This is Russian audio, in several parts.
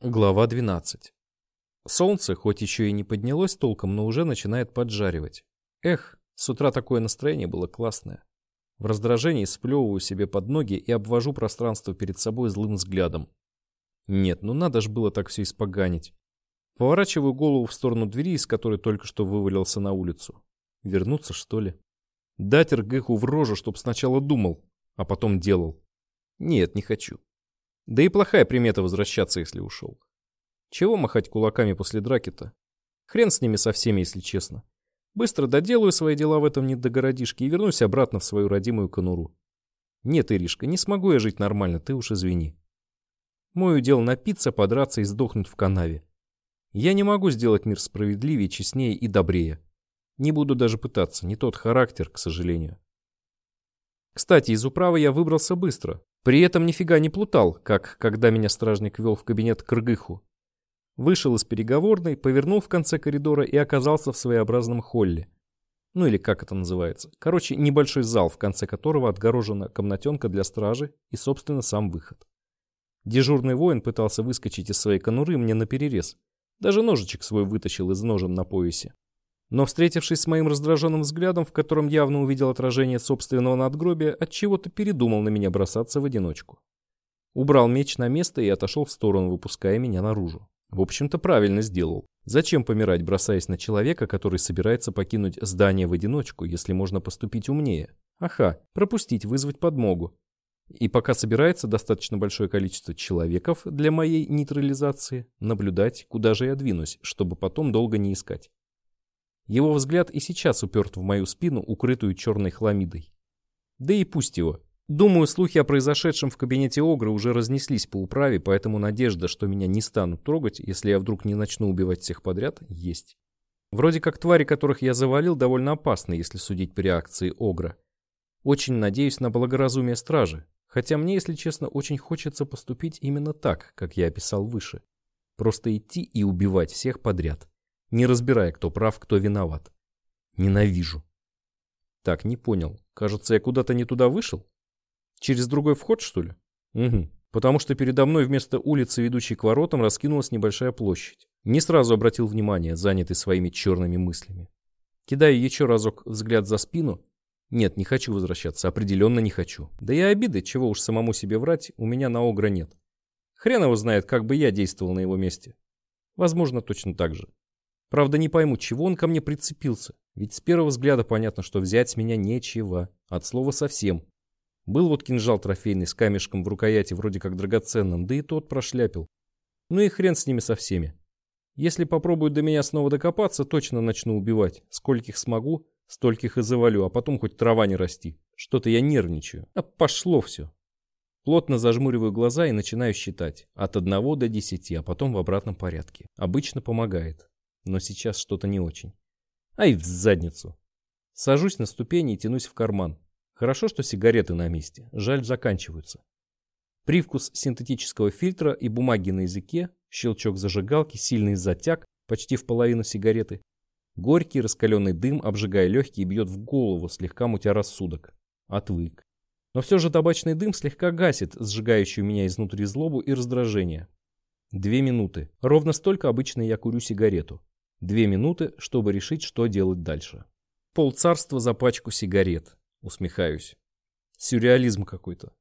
Глава 12. Солнце, хоть еще и не поднялось толком, но уже начинает поджаривать. Эх, с утра такое настроение было классное. В раздражении сплевываю себе под ноги и обвожу пространство перед собой злым взглядом. Нет, ну надо ж было так все испоганить. Поворачиваю голову в сторону двери, из которой только что вывалился на улицу. Вернуться, что ли? Дать Ргыху в рожу, чтоб сначала думал, а потом делал. Нет, не хочу. Да и плохая примета возвращаться, если ушел. Чего махать кулаками после драки-то? Хрен с ними со всеми, если честно. Быстро доделаю свои дела в этом недогородишке и вернусь обратно в свою родимую конуру. Нет, Иришка, не смогу я жить нормально, ты уж извини. Мой удел напиться, подраться и сдохнуть в канаве. Я не могу сделать мир справедливее, честнее и добрее. Не буду даже пытаться, не тот характер, к сожалению. Кстати, из управы я выбрался быстро. При этом нифига не плутал, как когда меня стражник вел в кабинет к Ргыху. Вышел из переговорной, повернул в конце коридора и оказался в своеобразном холле. Ну или как это называется. Короче, небольшой зал, в конце которого отгорожена комнатенка для стражи и, собственно, сам выход. Дежурный воин пытался выскочить из своей конуры мне на перерез. Даже ножичек свой вытащил из ножен на поясе. Но, встретившись с моим раздраженным взглядом, в котором явно увидел отражение собственного надгробия, отчего-то передумал на меня бросаться в одиночку. Убрал меч на место и отошел в сторону, выпуская меня наружу. В общем-то, правильно сделал. Зачем помирать, бросаясь на человека, который собирается покинуть здание в одиночку, если можно поступить умнее? Аха, пропустить, вызвать подмогу. И пока собирается достаточно большое количество человеков для моей нейтрализации, наблюдать, куда же я двинусь, чтобы потом долго не искать. Его взгляд и сейчас уперт в мою спину, укрытую черной хламидой. Да и пусть его. Думаю, слухи о произошедшем в кабинете Огры уже разнеслись по управе, поэтому надежда, что меня не станут трогать, если я вдруг не начну убивать всех подряд, есть. Вроде как твари, которых я завалил, довольно опасны, если судить по реакции Огра. Очень надеюсь на благоразумие стражи, хотя мне, если честно, очень хочется поступить именно так, как я описал выше. Просто идти и убивать всех подряд не разбирая, кто прав, кто виноват. Ненавижу. Так, не понял. Кажется, я куда-то не туда вышел? Через другой вход, что ли? Угу. Потому что передо мной вместо улицы, ведущей к воротам, раскинулась небольшая площадь. Не сразу обратил внимание, занятый своими черными мыслями. Кидаю еще разок взгляд за спину. Нет, не хочу возвращаться, определенно не хочу. Да и обиды, чего уж самому себе врать, у меня на Огра нет. Хрен его знает, как бы я действовал на его месте. Возможно, точно так же. Правда, не пойму, чего он ко мне прицепился. Ведь с первого взгляда понятно, что взять с меня нечего. От слова совсем. Был вот кинжал трофейный с камешком в рукояти, вроде как драгоценным, да и тот прошляпил. Ну и хрен с ними со всеми. Если попробуют до меня снова докопаться, точно начну убивать. Скольких смогу, стольких и завалю, а потом хоть трава не расти. Что-то я нервничаю. А пошло все. Плотно зажмуриваю глаза и начинаю считать. От одного до десяти, а потом в обратном порядке. Обычно помогает но сейчас что-то не очень. Ай, в задницу. Сажусь на ступени и тянусь в карман. Хорошо, что сигареты на месте. Жаль, заканчиваются. Привкус синтетического фильтра и бумаги на языке, щелчок зажигалки, сильный затяг, почти в половину сигареты. Горький раскаленный дым, обжигая легкие, бьет в голову, слегка мутя рассудок. Отвык. Но все же табачный дым слегка гасит сжигающую меня изнутри злобу и раздражение. Две минуты. Ровно столько обычно я курю сигарету. Две минуты, чтобы решить, что делать дальше. Пол царства за пачку сигарет. Усмехаюсь. Сюрреализм какой-то.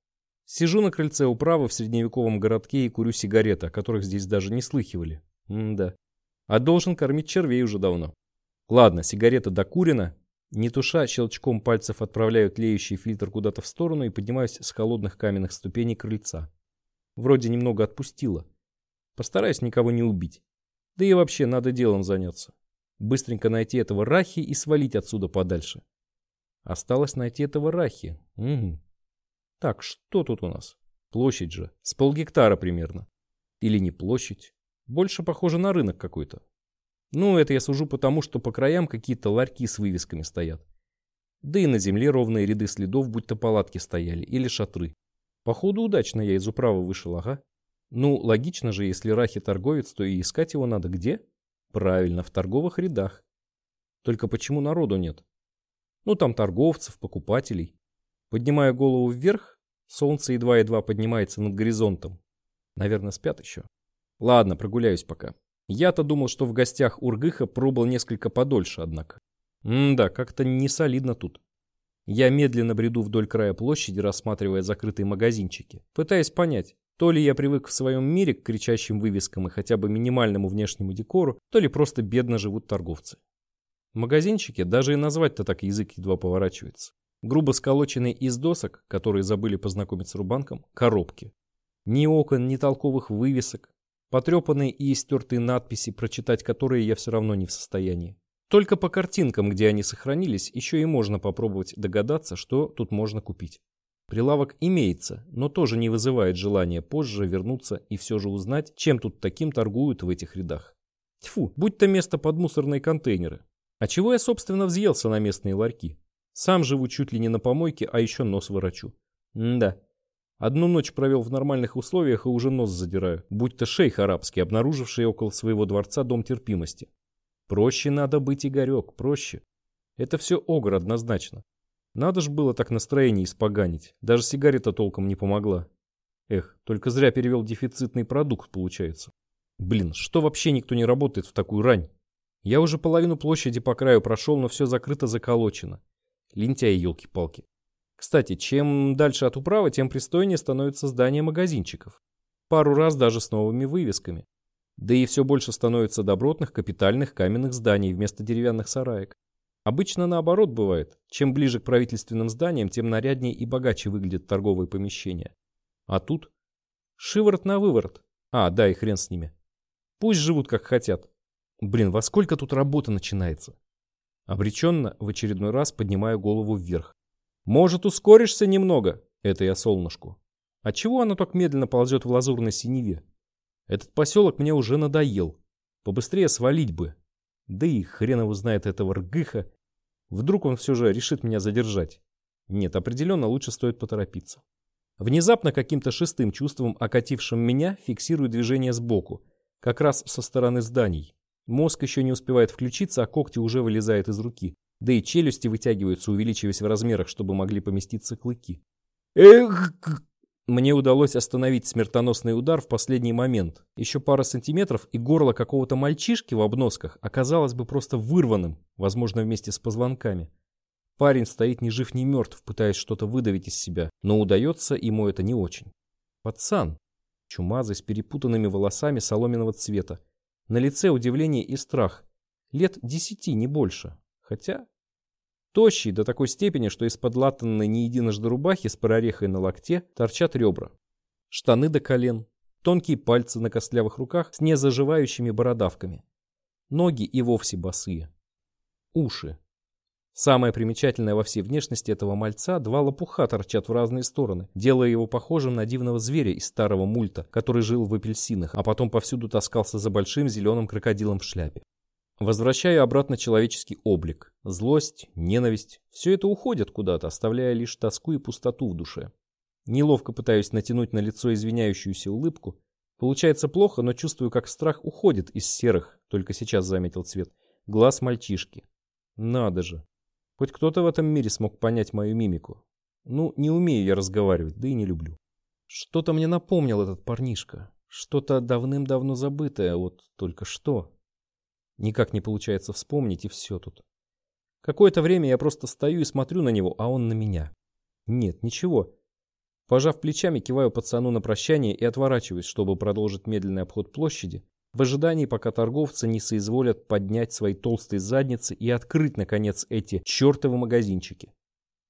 Сижу на крыльце управы в средневековом городке и курю сигареты, о которых здесь даже не слыхивали. М-да. А должен кормить червей уже давно. Ладно, сигарета докурена. Не туша, щелчком пальцев отправляю тлеющий фильтр куда-то в сторону и поднимаюсь с холодных каменных ступеней крыльца. Вроде немного отпустила. Постараюсь никого не убить. Да и вообще надо делом заняться. Быстренько найти этого Рахи и свалить отсюда подальше. Осталось найти этого Рахи. Угу. Так, что тут у нас? Площадь же. С полгектара примерно. Или не площадь. Больше похоже на рынок какой-то. Ну, это я сужу потому, что по краям какие-то ларьки с вывесками стоят. Да и на земле ровные ряды следов, будто палатки стояли или шатры. Походу, удачно я из управы вышел, ага. Ну, логично же, если Рахи торговец, то и искать его надо где? Правильно, в торговых рядах. Только почему народу нет? Ну, там торговцев, покупателей. Поднимаю голову вверх, солнце едва-едва поднимается над горизонтом. Наверное, спят еще. Ладно, прогуляюсь пока. Я-то думал, что в гостях Ургыха пробыл несколько подольше, однако. М-да, как-то не солидно тут. Я медленно бреду вдоль края площади, рассматривая закрытые магазинчики, пытаясь понять, то ли я привык в своем мире к кричащим вывескам и хотя бы минимальному внешнему декору, то ли просто бедно живут торговцы. Магазинчики даже и назвать-то так язык едва поворачивается. Грубо сколоченные из досок, которые забыли познакомиться с рубанком, коробки. Ни окон, ни толковых вывесок, потрепанные и истертые надписи, прочитать которые я все равно не в состоянии. Только по картинкам, где они сохранились, еще и можно попробовать догадаться, что тут можно купить. Прилавок имеется, но тоже не вызывает желания позже вернуться и все же узнать, чем тут таким торгуют в этих рядах. Тьфу, будь то место под мусорные контейнеры. А чего я, собственно, взъелся на местные ларьки? Сам живу чуть ли не на помойке, а еще нос ворочу. М да, Одну ночь провел в нормальных условиях и уже нос задираю, будь то шейх арабский, обнаруживший около своего дворца дом терпимости. Проще надо быть, Игорек, проще. Это все огр однозначно. Надо ж было так настроение испоганить. Даже сигарета толком не помогла. Эх, только зря перевел дефицитный продукт, получается. Блин, что вообще никто не работает в такую рань? Я уже половину площади по краю прошел, но все закрыто заколочено. Лентяй, елки-палки. Кстати, чем дальше от управы, тем пристойнее становится здание магазинчиков. Пару раз даже с новыми вывесками. Да и все больше становится добротных капитальных каменных зданий вместо деревянных сараек. Обычно наоборот бывает. Чем ближе к правительственным зданиям, тем наряднее и богаче выглядят торговые помещения. А тут шиворот на выворот. А, да, и хрен с ними. Пусть живут как хотят. Блин, во сколько тут работа начинается? Обреченно в очередной раз поднимаю голову вверх. Может, ускоришься немного? Это я солнышку. А чего оно так медленно ползет в лазурной синеве? Этот поселок мне уже надоел. Побыстрее свалить бы. Да и хрен его знает этого ргыха. Вдруг он все же решит меня задержать. Нет, определенно лучше стоит поторопиться. Внезапно каким-то шестым чувством, окатившим меня, фиксирую движение сбоку, как раз со стороны зданий. Мозг еще не успевает включиться, а когти уже вылезают из руки. Да и челюсти вытягиваются, увеличиваясь в размерах, чтобы могли поместиться клыки. Эх! Мне удалось остановить смертоносный удар в последний момент. Еще пара сантиметров, и горло какого-то мальчишки в обносках оказалось бы просто вырванным, возможно, вместе с позвонками. Парень стоит ни жив, ни мертв, пытаясь что-то выдавить из себя, но удается ему это не очень. Пацан, чумазый, с перепутанными волосами соломенного цвета. На лице удивление и страх. Лет десяти, не больше. Хотя... Тощий до такой степени, что из-под латанной не единожды рубахи с прорехой на локте торчат ребра. Штаны до колен, тонкие пальцы на костлявых руках с незаживающими бородавками. Ноги и вовсе босые. Уши. Самое примечательное во всей внешности этого мальца – два лопуха торчат в разные стороны, делая его похожим на дивного зверя из старого мульта, который жил в апельсинах, а потом повсюду таскался за большим зеленым крокодилом в шляпе. Возвращаю обратно человеческий облик. Злость, ненависть – все это уходит куда-то, оставляя лишь тоску и пустоту в душе. Неловко пытаюсь натянуть на лицо извиняющуюся улыбку. Получается плохо, но чувствую, как страх уходит из серых, только сейчас заметил цвет, глаз мальчишки. Надо же. Хоть кто-то в этом мире смог понять мою мимику. Ну, не умею я разговаривать, да и не люблю. Что-то мне напомнил этот парнишка. Что-то давным-давно забытое, вот только что. Никак не получается вспомнить, и все тут. Какое-то время я просто стою и смотрю на него, а он на меня. Нет, ничего. Пожав плечами, киваю пацану на прощание и отворачиваюсь, чтобы продолжить медленный обход площади, в ожидании, пока торговцы не соизволят поднять свои толстые задницы и открыть, наконец, эти чертовы магазинчики.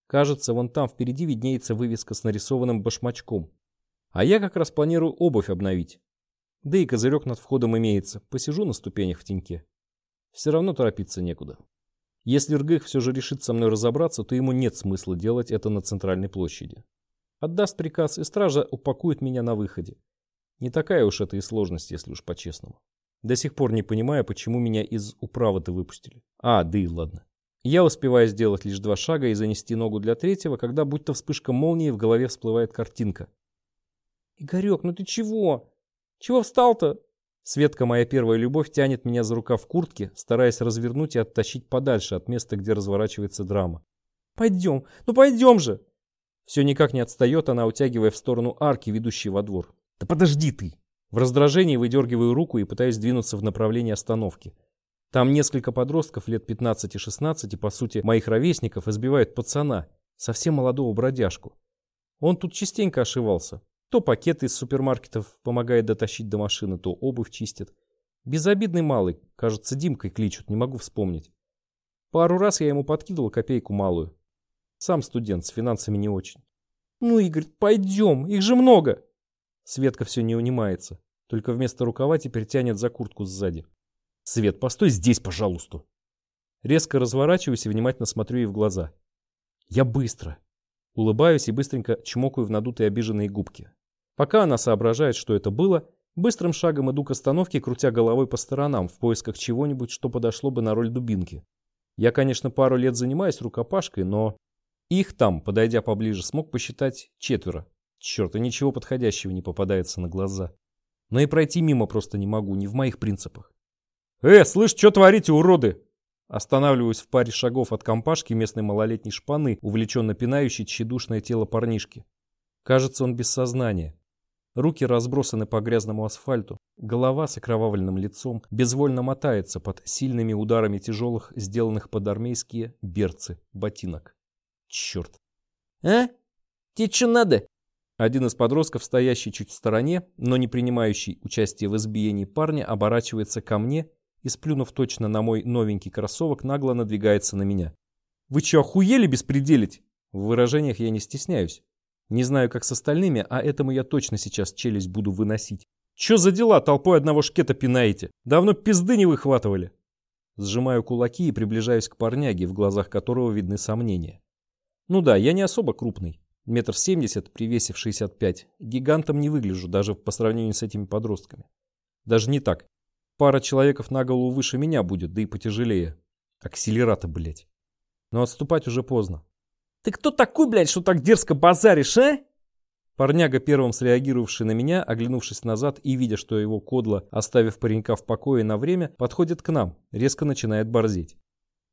Кажется, вон там впереди виднеется вывеска с нарисованным башмачком. А я как раз планирую обувь обновить. Да и козырек над входом имеется. Посижу на ступенях в теньке. Все равно торопиться некуда. Если Ргых все же решит со мной разобраться, то ему нет смысла делать это на центральной площади. Отдаст приказ, и стража упакует меня на выходе. Не такая уж это и сложность, если уж по-честному. До сих пор не понимаю, почему меня из управы-то выпустили. А, да и ладно. Я успеваю сделать лишь два шага и занести ногу для третьего, когда будто вспышка молнии в голове всплывает картинка. «Игорек, ну ты чего? Чего встал-то?» Светка, моя первая любовь, тянет меня за рукав куртки, стараясь развернуть и оттащить подальше от места, где разворачивается драма. «Пойдем, ну пойдем же!» Все никак не отстает она, утягивая в сторону арки, ведущей во двор. «Да подожди ты!» В раздражении выдергиваю руку и пытаюсь двинуться в направлении остановки. Там несколько подростков лет 15-16, по сути, моих ровесников, избивают пацана, совсем молодого бродяжку. Он тут частенько ошивался. То пакеты из супермаркетов помогает дотащить до машины, то обувь чистит. Безобидный малый, кажется, Димкой кличут, не могу вспомнить. Пару раз я ему подкидывал копейку малую. Сам студент, с финансами не очень. Ну, Игорь, пойдем, их же много. Светка все не унимается, только вместо рукава теперь тянет за куртку сзади. Свет, постой здесь, пожалуйста. Резко разворачиваюсь и внимательно смотрю ей в глаза. Я быстро. Улыбаюсь и быстренько чмокаю в надутые обиженные губки. Пока она соображает, что это было, быстрым шагом иду к остановке, крутя головой по сторонам, в поисках чего-нибудь, что подошло бы на роль дубинки. Я, конечно, пару лет занимаюсь рукопашкой, но... Их там, подойдя поближе, смог посчитать четверо. Черт, и ничего подходящего не попадается на глаза. Но и пройти мимо просто не могу, не в моих принципах. «Э, слышь, что творите, уроды?» Останавливаюсь в паре шагов от компашки местной малолетней шпаны, увлеченно пинающей тщедушное тело парнишки. Кажется, он без сознания. Руки разбросаны по грязному асфальту, голова с окровавленным лицом безвольно мотается под сильными ударами тяжелых, сделанных под армейские берцы, ботинок. Черт. «А? Тебе что надо?» Один из подростков, стоящий чуть в стороне, но не принимающий участие в избиении парня, оборачивается ко мне и, сплюнув точно на мой новенький кроссовок, нагло надвигается на меня. «Вы что, охуели беспределить?» В выражениях я не стесняюсь. Не знаю, как с остальными, а этому я точно сейчас челюсть буду выносить. «Чё за дела толпой одного шкета пинаете? Давно пизды не выхватывали?» Сжимаю кулаки и приближаюсь к парняге, в глазах которого видны сомнения. Ну да, я не особо крупный. Метр семьдесят, при весе в 65. Гигантом не выгляжу, даже по сравнению с этими подростками. Даже не так. Пара человеков на голову выше меня будет, да и потяжелее. Акселераты, блядь. Но отступать уже поздно. Ты кто такой, блядь, что так дерзко базаришь, а? Парняга, первым среагировавший на меня, оглянувшись назад и видя, что его кодло, оставив паренька в покое на время, подходит к нам, резко начинает борзеть.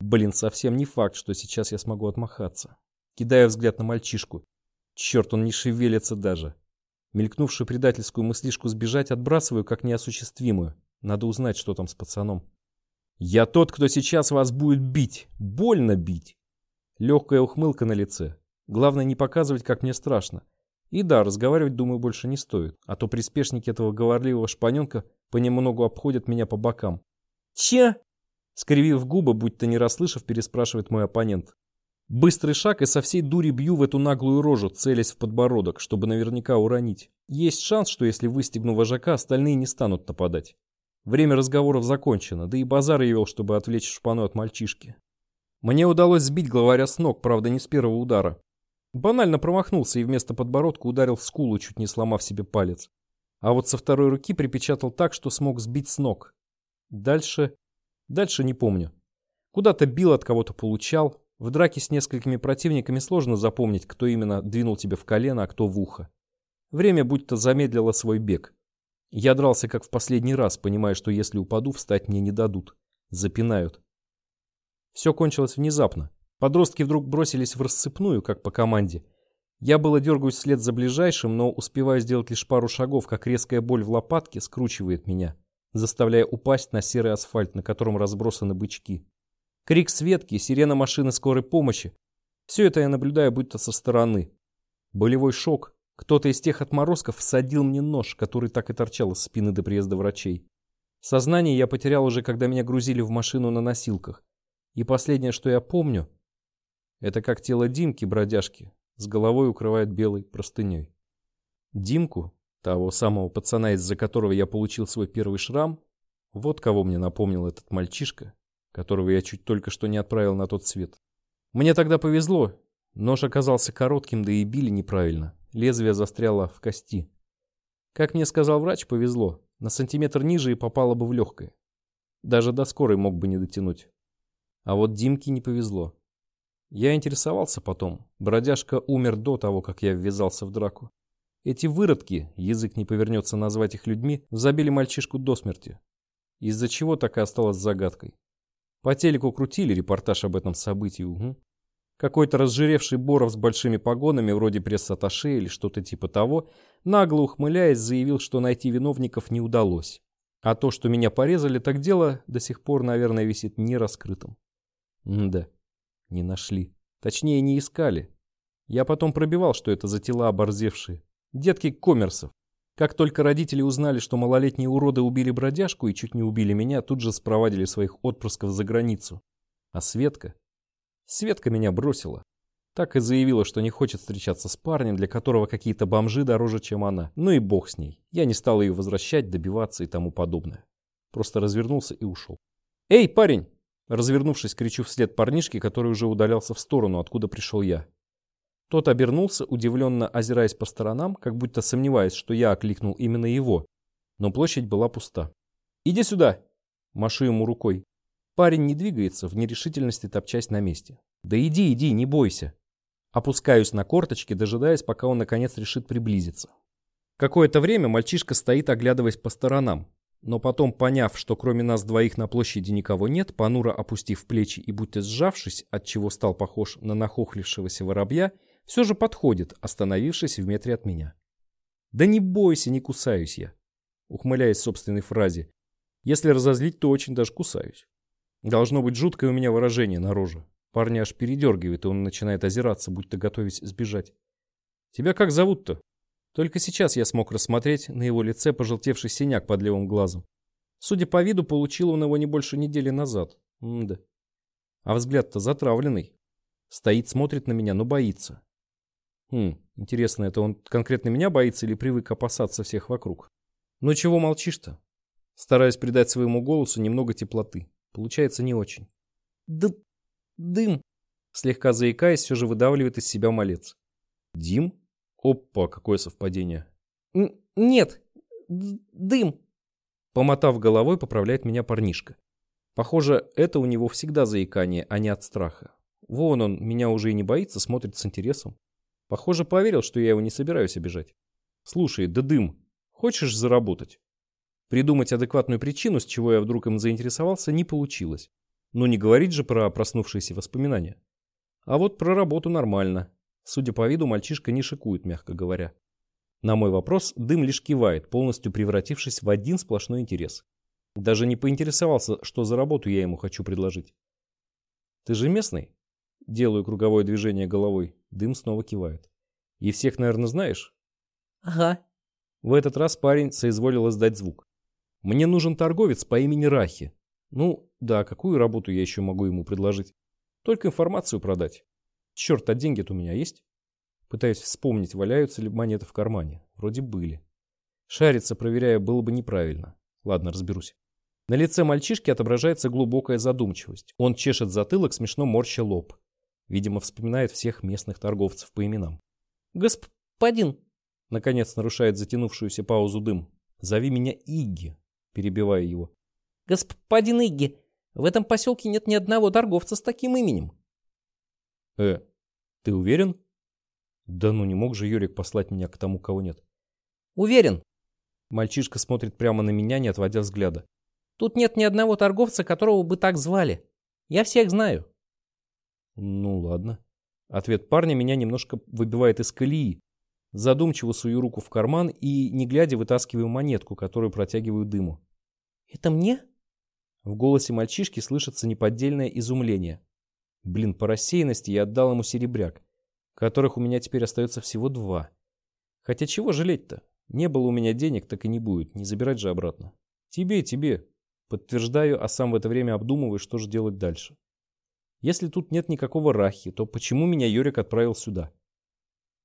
Блин, совсем не факт, что сейчас я смогу отмахаться. Кидая взгляд на мальчишку. Черт, он не шевелится даже. Мелькнувшую предательскую мыслишку сбежать отбрасываю как неосуществимую. Надо узнать, что там с пацаном. Я тот, кто сейчас вас будет бить. Больно бить. Легкая ухмылка на лице. Главное не показывать, как мне страшно. И да, разговаривать, думаю, больше не стоит. А то приспешники этого говорливого шпаненка понемногу обходят меня по бокам. Че? Скривив губы, будь-то не расслышав, переспрашивает мой оппонент. Быстрый шаг и со всей дури бью в эту наглую рожу, целясь в подбородок, чтобы наверняка уронить. Есть шанс, что если выстегну вожака, остальные не станут нападать. Время разговоров закончено, да и базар я вел, чтобы отвлечь шпану от мальчишки. Мне удалось сбить главаря с ног, правда не с первого удара. Банально промахнулся и вместо подбородка ударил в скулу, чуть не сломав себе палец. А вот со второй руки припечатал так, что смог сбить с ног. Дальше... Дальше не помню. Куда-то бил, от кого-то получал. В драке с несколькими противниками сложно запомнить, кто именно двинул тебе в колено, а кто в ухо. Время будто замедлило свой бег. Я дрался как в последний раз, понимая, что если упаду, встать мне не дадут. Запинают. Все кончилось внезапно. Подростки вдруг бросились в рассыпную, как по команде. Я было дергаюсь вслед за ближайшим, но успеваю сделать лишь пару шагов, как резкая боль в лопатке скручивает меня, заставляя упасть на серый асфальт, на котором разбросаны бычки. Крик Светки, сирена машины скорой помощи. Все это я наблюдаю будто со стороны. Болевой шок, кто-то из тех отморозков всадил мне нож, который так и торчал из спины до приезда врачей. Сознание я потерял уже, когда меня грузили в машину на носилках. И последнее, что я помню, это как тело Димки, бродяжки, с головой укрывает белой простыней. Димку, того самого пацана, из-за которого я получил свой первый шрам, вот кого мне напомнил этот мальчишка, которого я чуть только что не отправил на тот свет. Мне тогда повезло, нож оказался коротким, да и били неправильно. Лезвие застряло в кости. Как мне сказал врач, повезло. На сантиметр ниже и попало бы в легкое. Даже до скорой мог бы не дотянуть. А вот Димке не повезло. Я интересовался потом. Бродяжка умер до того, как я ввязался в драку. Эти выродки, язык не повернется назвать их людьми, забили мальчишку до смерти. Из-за чего так и осталось загадкой. По телеку крутили репортаж об этом событии, угу. Какой-то разжиревший Боров с большими погонами, вроде пресс-атташе или что-то типа того, нагло ухмыляясь, заявил, что найти виновников не удалось. А то, что меня порезали, так дело до сих пор, наверное, висит нераскрытым. Да, не нашли. Точнее, не искали. Я потом пробивал, что это за тела оборзевшие. Детки коммерсов. Как только родители узнали, что малолетние уроды убили бродяжку и чуть не убили меня, тут же спровадили своих отпрысков за границу. А Светка? Светка меня бросила. Так и заявила, что не хочет встречаться с парнем, для которого какие-то бомжи дороже, чем она. Ну и бог с ней. Я не стал ее возвращать, добиваться и тому подобное. Просто развернулся и ушел. «Эй, парень!» Развернувшись, кричу вслед парнишке, который уже удалялся в сторону, откуда пришел я. Тот обернулся, удивленно озираясь по сторонам, как будто сомневаясь, что я окликнул именно его. Но площадь была пуста. «Иди сюда!» Машу ему рукой. Парень не двигается, в нерешительности топчась на месте. «Да иди, иди, не бойся!» Опускаюсь на корточки, дожидаясь, пока он наконец решит приблизиться. Какое-то время мальчишка стоит, оглядываясь по сторонам. Но потом, поняв, что кроме нас двоих на площади никого нет, понуро опустив плечи и будто сжавшись, от чего стал похож на нахохлившегося воробья, все же подходит, остановившись в метре от меня. «Да не бойся, не кусаюсь я», ухмыляясь собственной фразе. «Если разозлить, то очень даже кусаюсь». Должно быть жуткое у меня выражение на роже. Парня аж передергивает, и он начинает озираться, будто готовясь сбежать. «Тебя как зовут-то?» Только сейчас я смог рассмотреть на его лице пожелтевший синяк под левым глазом. Судя по виду, получил он его не больше недели назад. М-да. А взгляд-то затравленный. Стоит, смотрит на меня, но боится. Хм, интересно, это он конкретно меня боится или привык опасаться всех вокруг? Ну чего молчишь-то? Стараюсь придать своему голосу немного теплоты. Получается не очень. Да дым. Слегка заикаясь, все же выдавливает из себя малец. Дим? Опа, какое совпадение. Н нет, дым. Помотав головой, поправляет меня парнишка. Похоже, это у него всегда заикание, а не от страха. Вон он, меня уже и не боится, смотрит с интересом. Похоже, поверил, что я его не собираюсь обижать. Слушай, да дым, хочешь заработать? Придумать адекватную причину, с чего я вдруг им заинтересовался, не получилось. Но не говорить же про проснувшиеся воспоминания. А вот про работу нормально. Судя по виду, мальчишка не шикует, мягко говоря. На мой вопрос дым лишь кивает, полностью превратившись в один сплошной интерес. Даже не поинтересовался, что за работу я ему хочу предложить. «Ты же местный?» Делаю круговое движение головой. Дым снова кивает. «И всех, наверное, знаешь?» «Ага». В этот раз парень соизволил издать звук. Мне нужен торговец по имени Рахи. Ну, да, какую работу я еще могу ему предложить? Только информацию продать. Черт, а деньги-то у меня есть? Пытаюсь вспомнить, валяются ли монеты в кармане. Вроде были. Шариться, проверяя, было бы неправильно. Ладно, разберусь. На лице мальчишки отображается глубокая задумчивость. Он чешет затылок, смешно морща лоб. Видимо, вспоминает всех местных торговцев по именам. «Господин!» Наконец нарушает затянувшуюся паузу дым. «Зови меня Игги перебивая его. «Господин Игги, в этом поселке нет ни одного торговца с таким именем». «Э, ты уверен?» «Да ну не мог же Юрик послать меня к тому, кого нет». «Уверен». Мальчишка смотрит прямо на меня, не отводя взгляда. «Тут нет ни одного торговца, которого бы так звали. Я всех знаю». «Ну ладно». Ответ парня меня немножко выбивает из колеи. Задумчиво сую руку в карман и, не глядя, вытаскиваю монетку, которую протягиваю дыму. «Это мне?» В голосе мальчишки слышится неподдельное изумление. Блин, по рассеянности я отдал ему серебряк, которых у меня теперь остается всего два. Хотя чего жалеть-то? Не было у меня денег, так и не будет, не забирать же обратно. Тебе, тебе. Подтверждаю, а сам в это время обдумываю, что же делать дальше. Если тут нет никакого рахи, то почему меня Йорик отправил сюда?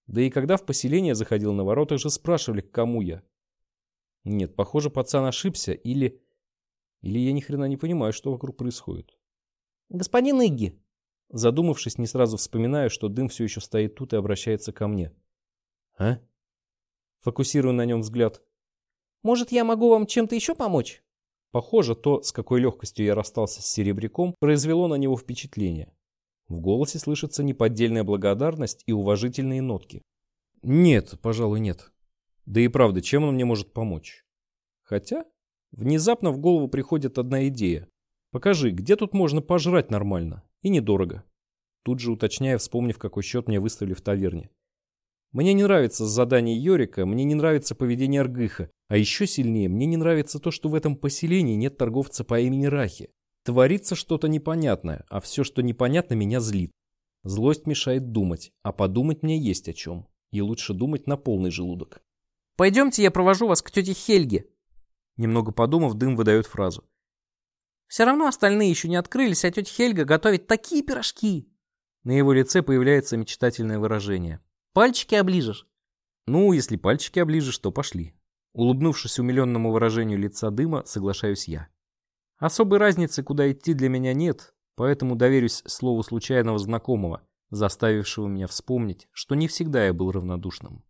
Да и когда в поселение заходил на воротах же спрашивали, к кому я. Нет, похоже, пацан ошибся, или... Или я ни хрена не понимаю, что вокруг происходит. Господин Игги. Задумавшись, не сразу вспоминаю, что дым все еще стоит тут и обращается ко мне. А? Фокусирую на нем взгляд. Может, я могу вам чем-то еще помочь? Похоже, то, с какой легкостью я расстался с серебряком, произвело на него впечатление. В голосе слышится неподдельная благодарность и уважительные нотки. Нет, пожалуй, нет. Да и правда, чем он мне может помочь? Хотя, внезапно в голову приходит одна идея. Покажи, где тут можно пожрать нормально и недорого. тут же уточняя, вспомнив, какой счет мне выставили в таверне. Мне не нравится задание Йорика, мне не нравится поведение Аргыха, а еще сильнее мне не нравится то, что в этом поселении нет торговца по имени Рахи. Творится что-то непонятное, а все, что непонятно, меня злит. Злость мешает думать, а подумать мне есть о чем. И лучше думать на полный желудок. Пойдемте, я провожу вас к тете Хельге. Немного подумав, дым выдает фразу. Все равно остальные еще не открылись, а тетя Хельга готовит такие пирожки. На его лице появляется мечтательное выражение. Пальчики оближешь? Ну, если пальчики оближешь, то пошли. Улыбнувшись умиленному выражению лица дыма, соглашаюсь я. Особой разницы, куда идти, для меня нет, поэтому доверюсь слову случайного знакомого, заставившего меня вспомнить, что не всегда я был равнодушным.